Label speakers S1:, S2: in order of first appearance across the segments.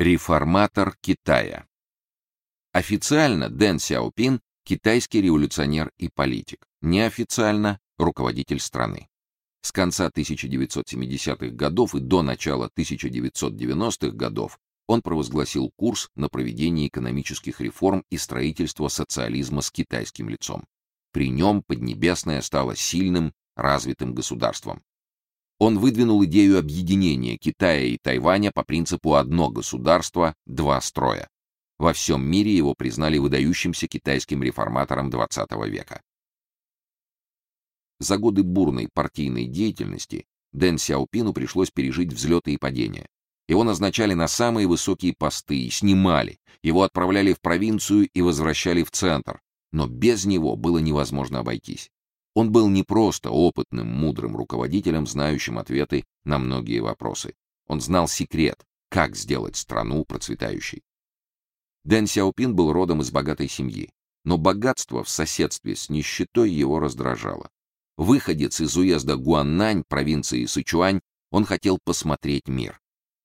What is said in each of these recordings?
S1: Реформатор Китая. Официально Дэн Сяопин китайский революционер и политик, неофициально руководитель страны. С конца 1970-х годов и до начала 1990-х годов он провозгласил курс на проведение экономических реформ и строительство социализма с китайским лицом. При нем Поднебесная стала сильным, развитым государством. Он выдвинул идею объединения Китая и Тайваня по принципу одно государство, два строя. Во всем мире его признали выдающимся китайским реформатором XX века. За годы бурной партийной деятельности Дэн Сяопину пришлось пережить взлеты и падения. Его назначали на самые высокие посты и снимали, его отправляли в провинцию и возвращали в центр, но без него было невозможно обойтись. Он был не просто опытным, мудрым руководителем, знающим ответы на многие вопросы. Он знал секрет, как сделать страну процветающей. Дэн Сяопин был родом из богатой семьи, но богатство в соседстве с нищетой его раздражало. Выходец из уезда Гуаннань, провинции Сычуань, он хотел посмотреть мир.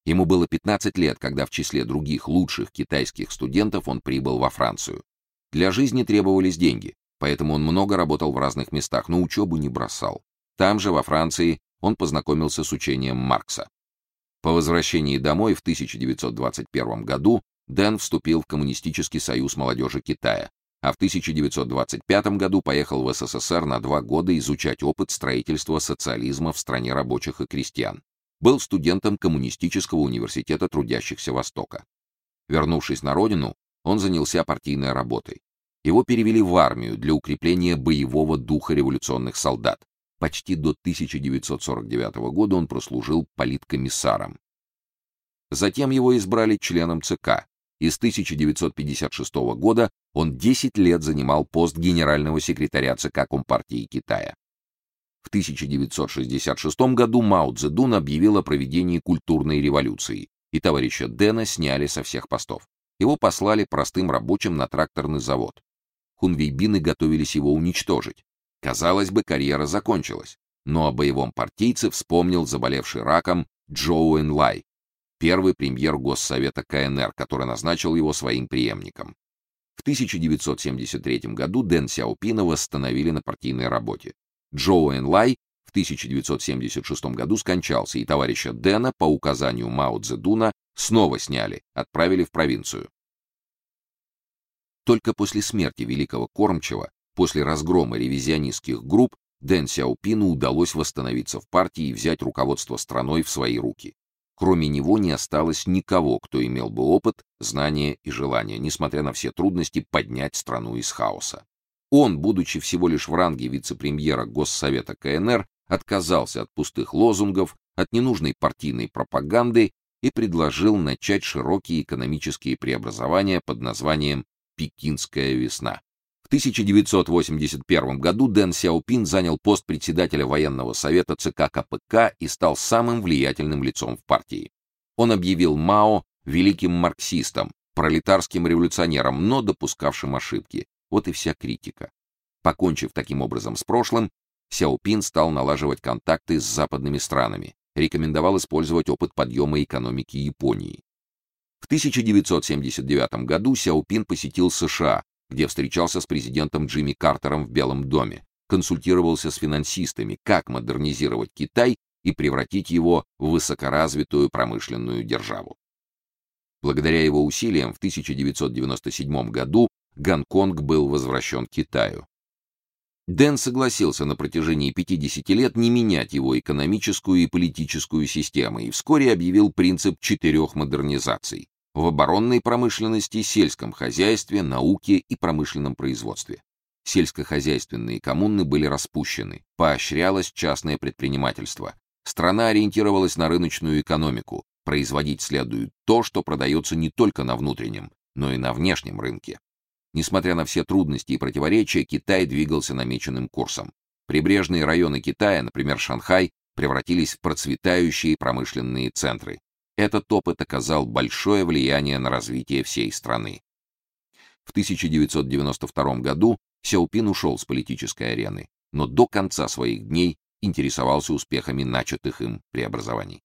S1: Ему было 15 лет, когда в числе других лучших китайских студентов он прибыл во Францию. Для жизни требовались деньги, поэтому он много работал в разных местах, но учебу не бросал. Там же, во Франции, он познакомился с учением Маркса. По возвращении домой в 1921 году Дэн вступил в Коммунистический союз молодежи Китая, а в 1925 году поехал в СССР на два года изучать опыт строительства социализма в стране рабочих и крестьян. Был студентом Коммунистического университета трудящихся Востока. Вернувшись на родину, он занялся партийной работой. Его перевели в армию для укрепления боевого духа революционных солдат. Почти до 1949 года он прослужил политкомиссаром. Затем его избрали членом ЦК, и с 1956 года он 10 лет занимал пост генерального секретаря ЦК Компартии Китая. В 1966 году Мао Цзэдун объявил о проведении культурной революции, и товарища Дэна сняли со всех постов. Его послали простым рабочим на тракторный завод хунвейбины готовились его уничтожить. Казалось бы, карьера закончилась, но о боевом партийце вспомнил заболевший раком Джоу Энлай, первый премьер Госсовета КНР, который назначил его своим преемником. В 1973 году Дэн Сяопина восстановили на партийной работе. Джоу Энлай в 1976 году скончался, и товарища Дэна по указанию Мао Цзэдуна снова сняли, отправили в провинцию. Только после смерти великого кормчего, после разгрома ревизионистских групп, Дэн Сяопину удалось восстановиться в партии и взять руководство страной в свои руки. Кроме него не осталось никого, кто имел бы опыт, знания и желание, несмотря на все трудности, поднять страну из хаоса. Он, будучи всего лишь в ранге вице-премьера Госсовета КНР, отказался от пустых лозунгов, от ненужной партийной пропаганды и предложил начать широкие экономические преобразования под названием Пекинская весна. В 1981 году Дэн Сяопин занял пост председателя военного совета ЦК КПК и стал самым влиятельным лицом в партии. Он объявил Мао великим марксистом, пролетарским революционером, но допускавшим ошибки. Вот и вся критика. Покончив таким образом с прошлым, Сяопин стал налаживать контакты с западными странами, рекомендовал использовать опыт подъема экономики Японии. В 1979 году Сяопин посетил США, где встречался с президентом Джимми Картером в Белом доме, консультировался с финансистами, как модернизировать Китай и превратить его в высокоразвитую промышленную державу. Благодаря его усилиям в 1997 году Гонконг был возвращен Китаю. Дэн согласился на протяжении 50 лет не менять его экономическую и политическую системы и вскоре объявил принцип четырех модернизаций в оборонной промышленности, сельском хозяйстве, науке и промышленном производстве. Сельскохозяйственные коммуны были распущены, поощрялось частное предпринимательство. Страна ориентировалась на рыночную экономику. Производить следует то, что продается не только на внутреннем, но и на внешнем рынке. Несмотря на все трудности и противоречия, Китай двигался намеченным курсом. Прибрежные районы Китая, например, Шанхай, превратились в процветающие промышленные центры. Этот опыт оказал большое влияние на развитие всей страны. В 1992 году Сяопин ушел с политической арены, но до конца своих дней интересовался успехами начатых им преобразований.